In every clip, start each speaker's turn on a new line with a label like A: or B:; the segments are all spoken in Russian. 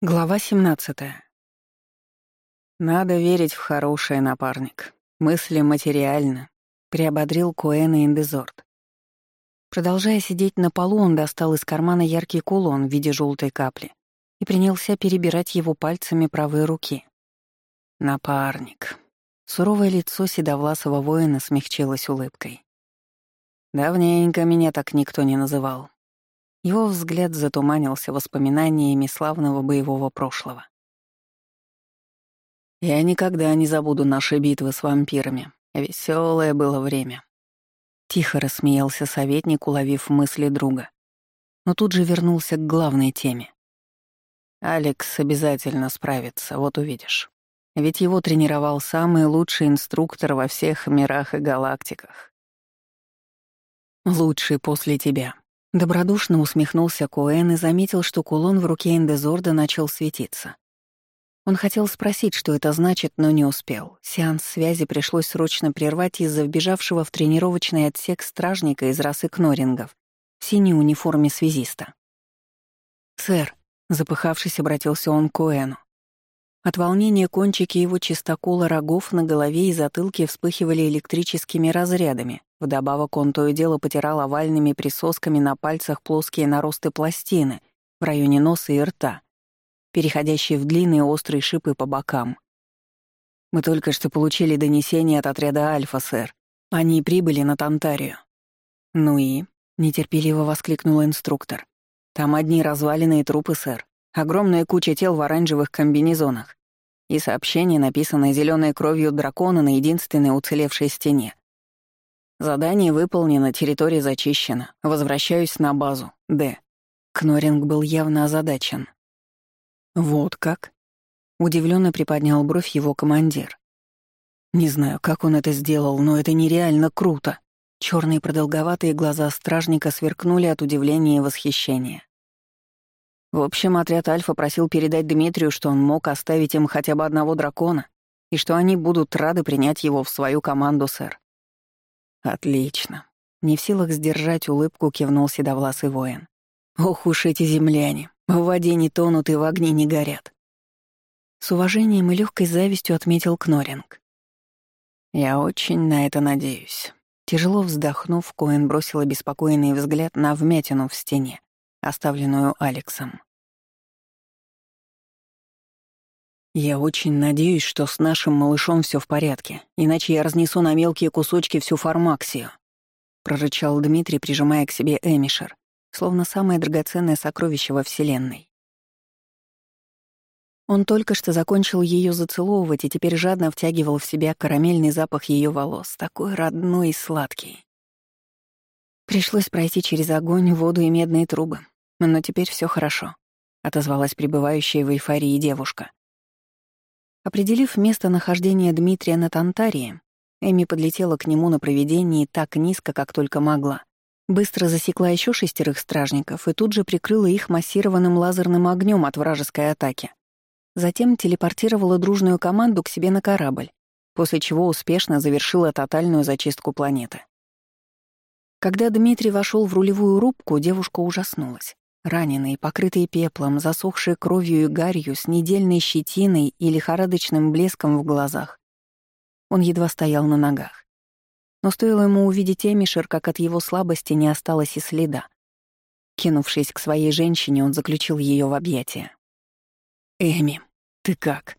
A: Глава 17. «Надо верить в хорошее, напарник. Мысли материальны», — приободрил Коэна Индезорд. Продолжая сидеть на полу, он достал из кармана яркий кулон в виде желтой капли и принялся перебирать его пальцами правой руки. «Напарник». Суровое лицо седовласого воина смягчилось улыбкой. «Давненько меня так никто не называл. Его взгляд затуманился воспоминаниями славного боевого прошлого. «Я никогда не забуду наши битвы с вампирами. Веселое было время». Тихо рассмеялся советник, уловив мысли друга. Но тут же вернулся к главной теме. «Алекс обязательно справится, вот увидишь. Ведь его тренировал самый лучший инструктор во всех мирах и галактиках. Лучший после тебя», Добродушно усмехнулся Коэн и заметил, что кулон в руке Эндезорда начал светиться. Он хотел спросить, что это значит, но не успел. Сеанс связи пришлось срочно прервать из-за вбежавшего в тренировочный отсек стражника из расы кнорингов в синей униформе связиста. «Сэр», — запыхавшись, обратился он к Коэну. От волнения кончики его чистокола рогов на голове и затылке вспыхивали электрическими разрядами. Вдобавок он то и дело потирал овальными присосками на пальцах плоские наросты пластины в районе носа и рта, переходящие в длинные острые шипы по бокам. «Мы только что получили донесение от отряда «Альфа», сэр. Они прибыли на Тантарию». «Ну и?» — нетерпеливо воскликнул инструктор. «Там одни разваленные трупы, сэр. Огромная куча тел в оранжевых комбинезонах и сообщение, написанное зеленой кровью дракона на единственной уцелевшей стене. Задание выполнено, территория зачищена. Возвращаюсь на базу. Д. Кноринг был явно озадачен. Вот как? Удивленно приподнял бровь его командир. Не знаю, как он это сделал, но это нереально круто. Черные продолговатые глаза стражника сверкнули от удивления и восхищения. В общем, отряд Альфа просил передать Дмитрию, что он мог оставить им хотя бы одного дракона, и что они будут рады принять его в свою команду, сэр. Отлично. Не в силах сдержать улыбку, кивнул седовласый воин. Ох уж эти земляне, в воде не тонут и в огне не горят. С уважением и легкой завистью отметил Кноринг. «Я очень на это надеюсь». Тяжело вздохнув, Коэн бросил обеспокоенный взгляд на вмятину в стене оставленную Алексом. «Я очень надеюсь, что с нашим малышом все в порядке, иначе я разнесу на мелкие кусочки всю фармаксию», — прорычал Дмитрий, прижимая к себе Эмишер, словно самое драгоценное сокровище во Вселенной. Он только что закончил ее зацеловывать и теперь жадно втягивал в себя карамельный запах ее волос, такой родной и сладкий. Пришлось пройти через огонь, воду и медные трубы. Но теперь все хорошо, отозвалась пребывающая в эйфории девушка. Определив местонахождение Дмитрия на Тантарии, Эми подлетела к нему на проведении так низко, как только могла. Быстро засекла еще шестерых стражников и тут же прикрыла их массированным лазерным огнем от вражеской атаки. Затем телепортировала дружную команду к себе на корабль, после чего успешно завершила тотальную зачистку планеты. Когда Дмитрий вошел в рулевую рубку, девушка ужаснулась. Раненый, покрытый пеплом, засохший кровью и гарью, с недельной щетиной и лихорадочным блеском в глазах. Он едва стоял на ногах. Но стоило ему увидеть Эмишер, как от его слабости не осталось и следа. Кинувшись к своей женщине, он заключил ее в объятия. «Эми, ты как?»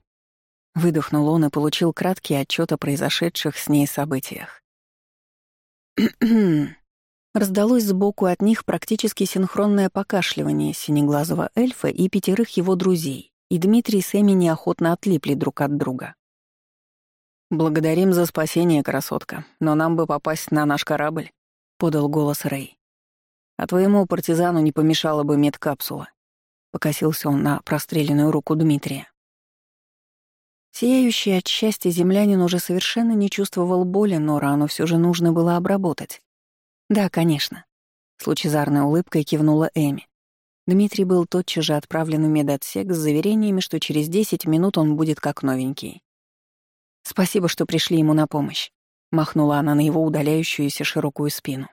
A: Выдохнул он и получил краткий отчет о произошедших с ней событиях. Раздалось сбоку от них практически синхронное покашливание синеглазого эльфа и пятерых его друзей, и Дмитрий с Эми неохотно отлипли друг от друга. «Благодарим за спасение, красотка, но нам бы попасть на наш корабль», — подал голос Рэй. «А твоему партизану не помешала бы медкапсула», — покосился он на простреленную руку Дмитрия. Сияющий от счастья землянин уже совершенно не чувствовал боли, но рану все же нужно было обработать. «Да, конечно», — с лучезарной улыбкой кивнула Эми. Дмитрий был тотчас же отправлен в медотсек с заверениями, что через 10 минут он будет как новенький. «Спасибо, что пришли ему на помощь», — махнула она на его удаляющуюся широкую спину.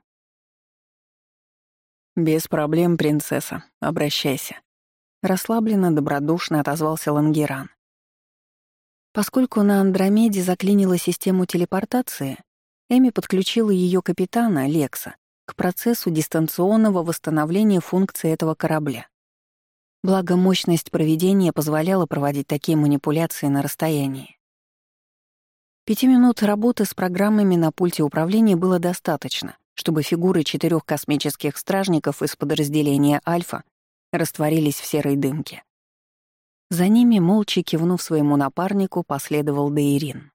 A: «Без проблем, принцесса, обращайся», Расслабленно, добродушно отозвался Лангеран. Поскольку на Андромеде заклинила систему телепортации, Эми подключила ее капитана, Лекса, к процессу дистанционного восстановления функции этого корабля. Благо, мощность проведения позволяла проводить такие манипуляции на расстоянии. Пяти минут работы с программами на пульте управления было достаточно, чтобы фигуры четырех космических стражников из подразделения «Альфа» растворились в серой дымке. За ними, молча кивнув своему напарнику, последовал Дейрин.